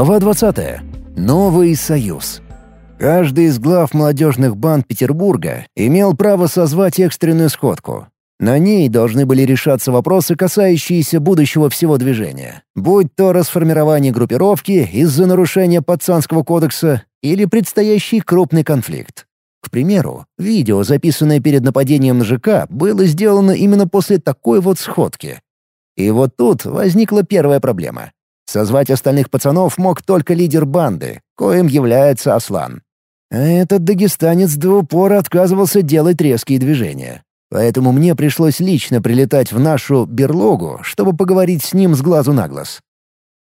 Глава 20. Новый союз. Каждый из глав молодежных банд Петербурга имел право созвать экстренную сходку. На ней должны были решаться вопросы, касающиеся будущего всего движения, будь то расформирование группировки из-за нарушения Пацанского кодекса или предстоящий крупный конфликт. К примеру, видео, записанное перед нападением на ЖК, было сделано именно после такой вот сходки. И вот тут возникла первая проблема. Созвать остальных пацанов мог только лидер банды, коим является Аслан. А этот дагестанец до упора отказывался делать резкие движения. Поэтому мне пришлось лично прилетать в нашу берлогу, чтобы поговорить с ним с глазу на глаз.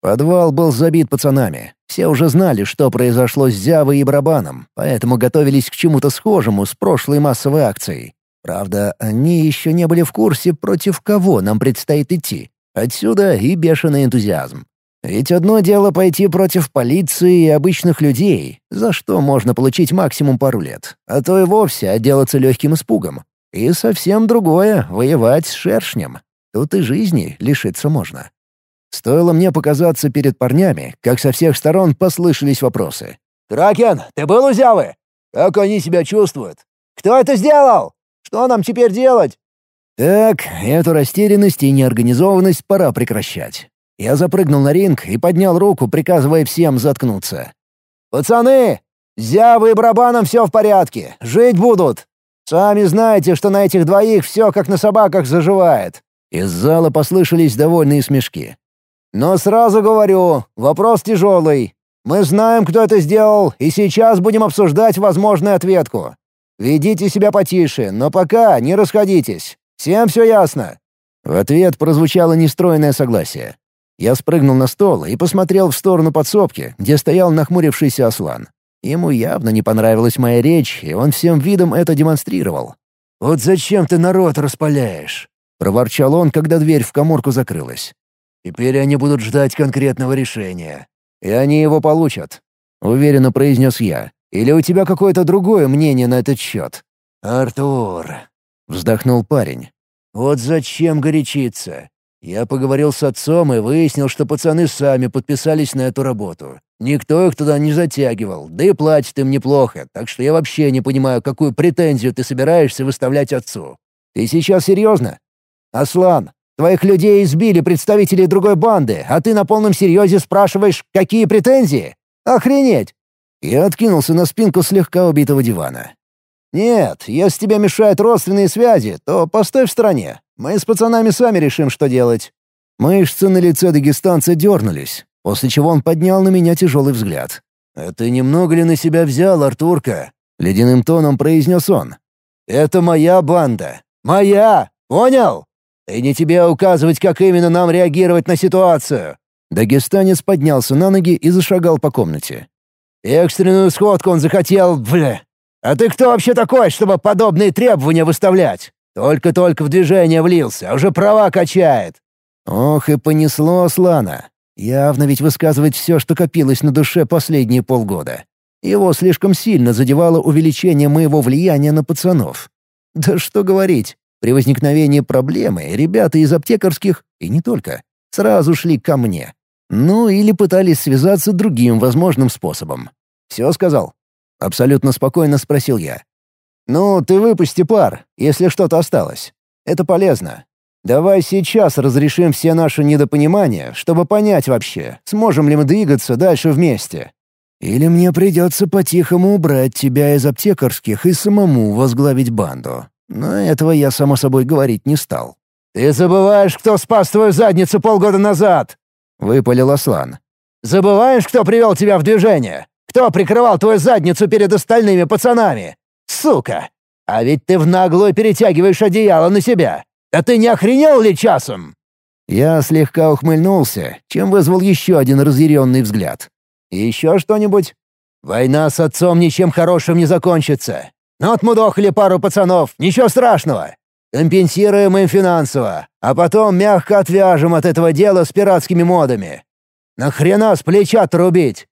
Подвал был забит пацанами. Все уже знали, что произошло с Зявой и Барабаном, поэтому готовились к чему-то схожему с прошлой массовой акцией. Правда, они еще не были в курсе, против кого нам предстоит идти. Отсюда и бешеный энтузиазм. Ведь одно дело пойти против полиции и обычных людей, за что можно получить максимум пару лет, а то и вовсе отделаться легким испугом. И совсем другое — воевать с шершнем. Тут и жизни лишиться можно. Стоило мне показаться перед парнями, как со всех сторон послышались вопросы. «Кракен, ты был у Зявы? Как они себя чувствуют? Кто это сделал? Что нам теперь делать?» Так, эту растерянность и неорганизованность пора прекращать. Я запрыгнул на ринг и поднял руку, приказывая всем заткнуться. «Пацаны, с Зявой и Барабаном все в порядке, жить будут. Сами знаете, что на этих двоих все как на собаках заживает». Из зала послышались довольные смешки. Но сразу говорю, вопрос тяжелый. Мы знаем, кто это сделал, и сейчас будем обсуждать возможную ответку. Ведите себя потише, но пока не расходитесь. Всем все ясно?» В ответ прозвучало нестройное согласие. Я спрыгнул на стол и посмотрел в сторону подсобки, где стоял нахмурившийся Аслан. Ему явно не понравилась моя речь, и он всем видом это демонстрировал. «Вот зачем ты народ распаляешь?» — проворчал он, когда дверь в коморку закрылась. Теперь они будут ждать конкретного решения. И они его получат», — уверенно произнес я. «Или у тебя какое-то другое мнение на этот счет?» «Артур», — вздохнул парень. «Вот зачем горячиться? Я поговорил с отцом и выяснил, что пацаны сами подписались на эту работу. Никто их туда не затягивал, да и платит им неплохо, так что я вообще не понимаю, какую претензию ты собираешься выставлять отцу. Ты сейчас серьезно? Аслан, Твоих людей избили представители другой банды, а ты на полном серьезе спрашиваешь, какие претензии? Охренеть!» Я откинулся на спинку слегка убитого дивана. «Нет, если тебе мешают родственные связи, то постой в стороне. Мы с пацанами сами решим, что делать». Мышцы на лице дагестанца дернулись, после чего он поднял на меня тяжелый взгляд. «А ты немного ли на себя взял, Артурка?» — ледяным тоном произнес он. «Это моя банда. Моя! Понял?» И не тебе указывать, как именно нам реагировать на ситуацию!» Дагестанец поднялся на ноги и зашагал по комнате. «Экстренную сходку он захотел, бля! А ты кто вообще такой, чтобы подобные требования выставлять? Только-только в движение влился, а уже права качает!» Ох, и понесло Аслана. Явно ведь высказывать все, что копилось на душе последние полгода. Его слишком сильно задевало увеличение моего влияния на пацанов. Да что говорить, при возникновении проблемы ребята из аптекарских, и не только, сразу шли ко мне. Ну или пытались связаться другим возможным способом. «Все сказал?» — абсолютно спокойно спросил я. «Ну, ты выпусти пар, если что-то осталось. Это полезно. Давай сейчас разрешим все наши недопонимания, чтобы понять вообще, сможем ли мы двигаться дальше вместе. Или мне придется по-тихому убрать тебя из аптекарских и самому возглавить банду. Но этого я, само собой, говорить не стал. «Ты забываешь, кто спас твою задницу полгода назад!» — выпалил Аслан. «Забываешь, кто привел тебя в движение? Кто прикрывал твою задницу перед остальными пацанами? Сука! А ведь ты в наглую перетягиваешь одеяло на себя! Да ты не охренел ли часом?» Я слегка ухмыльнулся, чем вызвал еще один разъяренный взгляд. «Еще что-нибудь?» «Война с отцом ничем хорошим не закончится. Ну, отмудохали пару пацанов, ничего страшного. Компенсируем им финансово, а потом мягко отвяжем от этого дела с пиратскими модами. Нахрена с плеча трубить?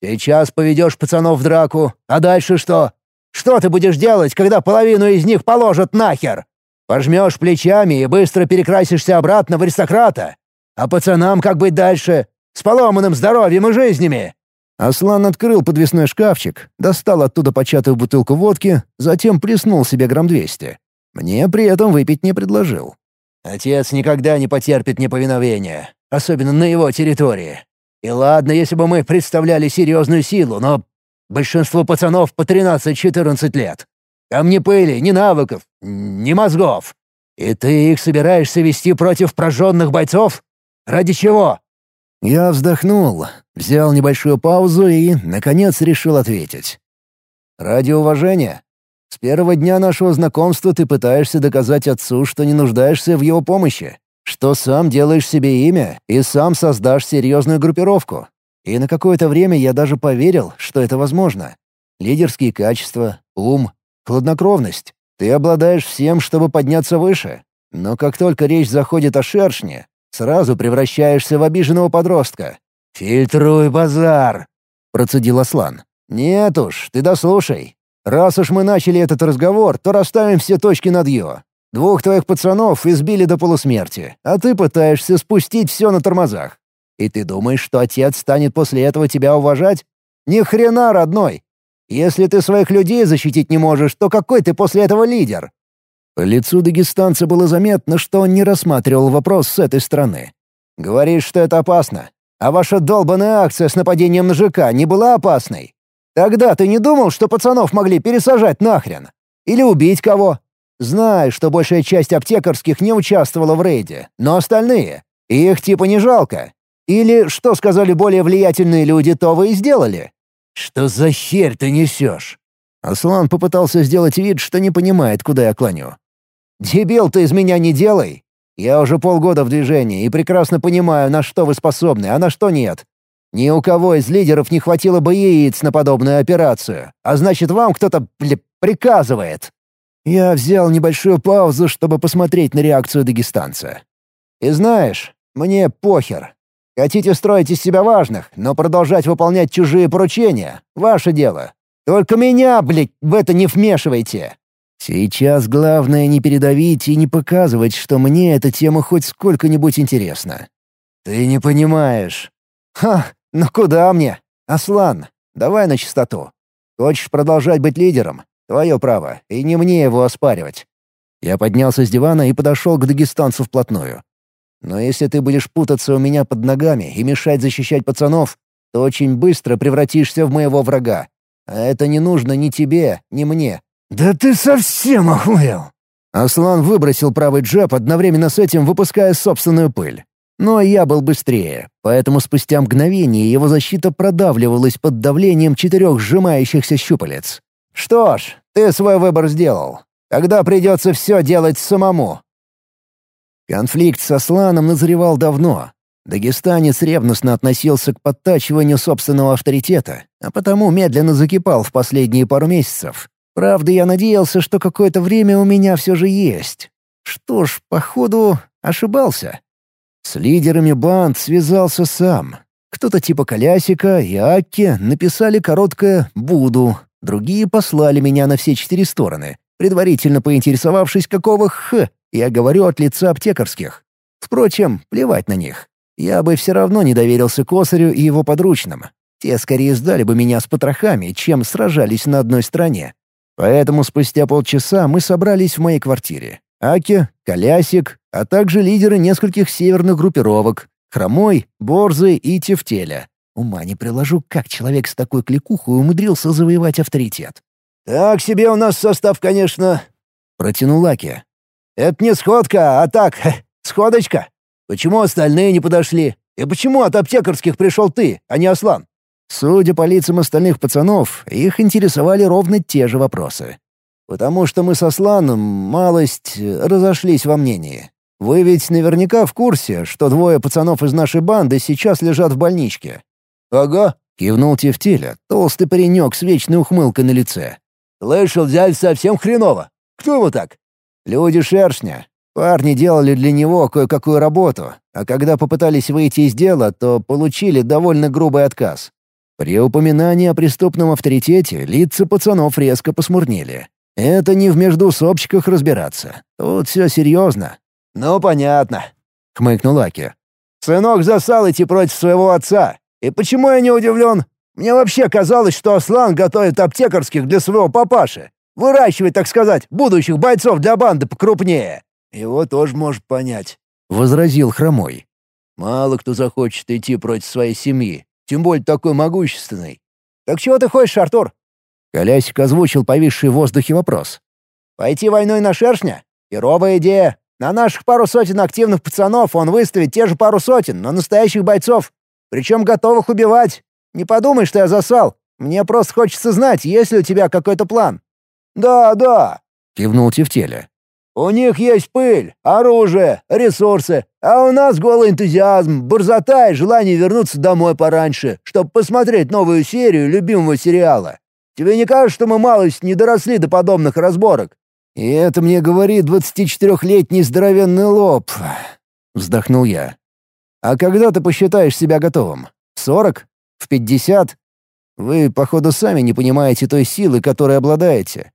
Сейчас поведешь пацанов в драку, а дальше что? Что ты будешь делать, когда половину из них положат нахер? Пожмешь плечами и быстро перекрасишься обратно в аристократа? А пацанам как быть дальше? С поломанным здоровьем и жизнями!» Аслан открыл подвесной шкафчик, достал оттуда початую бутылку водки, затем плеснул себе грамм двести. Мне при этом выпить не предложил. «Отец никогда не потерпит неповиновения, особенно на его территории. И ладно, если бы мы представляли серьезную силу, но большинство пацанов по 13-14 лет. Там ни пыли, ни навыков, ни мозгов. И ты их собираешься вести против прожженных бойцов? Ради чего?» Я вздохнул, взял небольшую паузу и, наконец, решил ответить. «Ради уважения. С первого дня нашего знакомства ты пытаешься доказать отцу, что не нуждаешься в его помощи, что сам делаешь себе имя и сам создашь серьезную группировку. И на какое-то время я даже поверил, что это возможно. Лидерские качества, ум, хладнокровность. Ты обладаешь всем, чтобы подняться выше. Но как только речь заходит о шершне, сразу превращаешься в обиженного подростка. «Фильтруй базар!» — процедил Аслан. «Нет уж, ты дослушай. Раз уж мы начали этот разговор, то расставим все точки над «ё». Двух твоих пацанов избили до полусмерти, а ты пытаешься спустить все на тормозах. И ты думаешь, что отец станет после этого тебя уважать? Ни хрена, родной! Если ты своих людей защитить не можешь, то какой ты после этого лидер? По лицу дагестанца было заметно, что он не рассматривал вопрос с этой стороны. «Говоришь, что это опасно. А ваша долбаная акция с нападением на ЖК не была опасной? Тогда ты не думал, что пацанов могли пересажать нахрен? Или убить кого? Знаю, что большая часть аптекарских не участвовала в рейде, но остальные. Их типа не жалко. Или, что сказали более влиятельные люди, то вы и сделали. Что за херь ты несешь? Аслан попытался сделать вид, что не понимает, куда я клоню. «Дебил ты из меня не делай! Я уже полгода в движении и прекрасно понимаю, на что вы способны, а на что нет. Ни у кого из лидеров не хватило бы яиц на подобную операцию, а значит, вам кто-то, приказывает». Я взял небольшую паузу, чтобы посмотреть на реакцию дагестанца. «И знаешь, мне похер. Хотите строить из себя важных, но продолжать выполнять чужие поручения — ваше дело. Только меня, блядь, в это не вмешивайте. Сейчас главное не передавить и не показывать, что мне эта тема хоть сколько-нибудь интересна. Ты не понимаешь. Ха, ну куда мне? Аслан, давай на чистоту. Хочешь продолжать быть лидером? Твое право, и не мне его оспаривать. Я поднялся с дивана и подошел к дагестанцу вплотную. Но если ты будешь путаться у меня под ногами и мешать защищать пацанов, то очень быстро превратишься в моего врага. А это не нужно ни тебе, ни мне. «Да ты совсем охуел!» Аслан выбросил правый джеб, одновременно с этим выпуская собственную пыль. Но я был быстрее, поэтому спустя мгновение его защита продавливалась под давлением четырех сжимающихся щупалец. «Что ж, ты свой выбор сделал. Тогда придется все делать самому». Конфликт с Асланом назревал давно. Дагестанец ревностно относился к подтачиванию собственного авторитета, а потому медленно закипал в последние пару месяцев. Правда, я надеялся, что какое-то время у меня все же есть. Что ж, походу, ошибался. С лидерами банд связался сам. Кто-то типа Колясика и Акки написали короткое «Буду», другие послали меня на все четыре стороны, предварительно поинтересовавшись, какого «х» я говорю от лица аптекарских. Впрочем, плевать на них. Я бы все равно не доверился Косарю и его подручным. Те скорее сдали бы меня с потрохами, чем сражались на одной стороне. Поэтому спустя полчаса мы собрались в моей квартире. Аки, Колясик, а также лидеры нескольких северных группировок — Хромой, Борзы и Тефтеля. Ума не приложу, как человек с такой кликухой умудрился завоевать авторитет. «Так себе у нас состав, конечно», — протянул Аки. «Это не сходка, а так, сходочка. Почему остальные не подошли? И почему от аптекарских пришел ты, а не Аслан?» Судя по лицам остальных пацанов, их интересовали ровно те же вопросы. Потому что мы со Сланом малость разошлись во мнении. Вы ведь наверняка в курсе, что двое пацанов из нашей банды сейчас лежат в больничке. «Ага», — кивнул Тефтеля, толстый паренек с вечной ухмылкой на лице. «Слышал, дядь совсем хреново. Кто его так?» «Люди шершня. Парни делали для него кое-какую работу, а когда попытались выйти из дела, то получили довольно грубый отказ. При упоминании о преступном авторитете лица пацанов резко посмурнели. Это не в междусобчиках разбираться. Тут все серьезно. «Ну, понятно», — хмыкнул Аки. Сынок засал идти против своего отца. И почему я не удивлен? Мне вообще казалось, что Аслан готовит аптекарских для своего папаши. Выращивает, так сказать, будущих бойцов для банды покрупнее. Его тоже может понять, — возразил Хромой. Мало кто захочет идти против своей семьи, тем более такой могущественной. «Так чего ты хочешь, Артур?» Колясик озвучил повисший в воздухе вопрос. «Пойти войной на шершня? Перовая идея. На наших пару сотен активных пацанов он выставит те же пару сотен, но настоящих бойцов. Причем готовых убивать. Не подумай, что я засал. Мне просто хочется знать, есть ли у тебя какой-то план». «Да, да», — кивнул Тефтеля. «У них есть пыль, оружие, ресурсы, а у нас голый энтузиазм, борзота и желание вернуться домой пораньше, чтобы посмотреть новую серию любимого сериала. Тебе не кажется, что мы малость не доросли до подобных разборок?» «И это мне говорит двадцатичетырехлетний здоровенный лоб», — вздохнул я. «А когда ты посчитаешь себя готовым? В сорок? В пятьдесят? Вы, походу, сами не понимаете той силы, которой обладаете.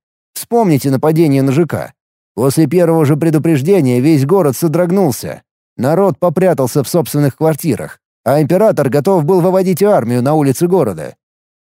Вспомните нападение на ЖК. После первого же предупреждения весь город содрогнулся. Народ попрятался в собственных квартирах, а император готов был выводить армию на улицы города.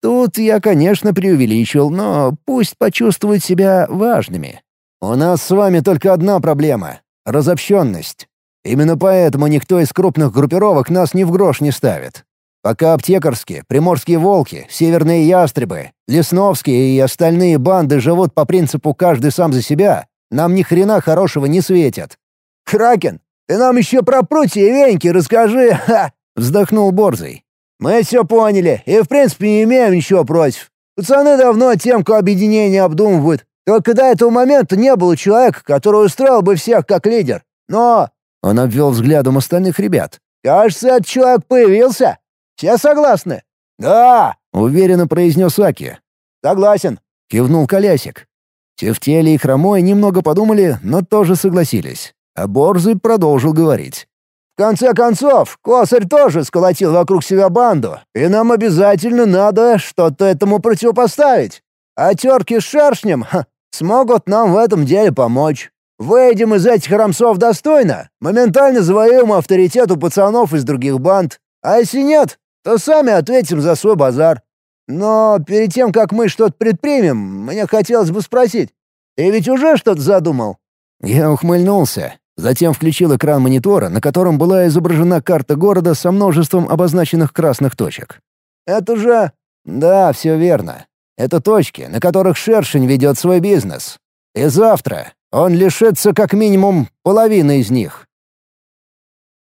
Тут я, конечно, преувеличил, но пусть почувствуют себя важными. У нас с вами только одна проблема — разобщенность. Именно поэтому никто из крупных группировок нас ни в грош не ставит. Пока аптекарские, приморские волки, северные ястребы, лесновские и остальные банды живут по принципу «каждый сам за себя», нам ни хрена хорошего не светят. «Кракен, ты нам еще про прутья и веньки расскажи!» Ха — вздохнул Борзый. «Мы все поняли и в принципе не имеем ничего против. Пацаны давно темку объединения обдумывают. Только до этого момента не было человека, который устроил бы всех как лидер. Но...» Он обвел взглядом остальных ребят. «Кажется, этот человек появился. Все согласны?» «Да!» — уверенно произнес Аки. «Согласен», — кивнул Колясик. Тефтели и Хромой немного подумали, но тоже согласились. А Борзый продолжил говорить. «В конце концов, Косарь тоже сколотил вокруг себя банду, и нам обязательно надо что-то этому противопоставить. А терки с шершнем ха, смогут нам в этом деле помочь. Выйдем из этих рамсов достойно, моментально завоюем авторитет у пацанов из других банд. А если нет, то сами ответим за свой базар. Но перед тем, как мы что-то предпримем, мне хотелось бы спросить, ты ведь уже что-то задумал?» Я ухмыльнулся, затем включил экран монитора, на котором была изображена карта города со множеством обозначенных красных точек. «Это же...» «Да, все верно. Это точки, на которых Шершень ведет свой бизнес. И завтра он лишится как минимум половины из них.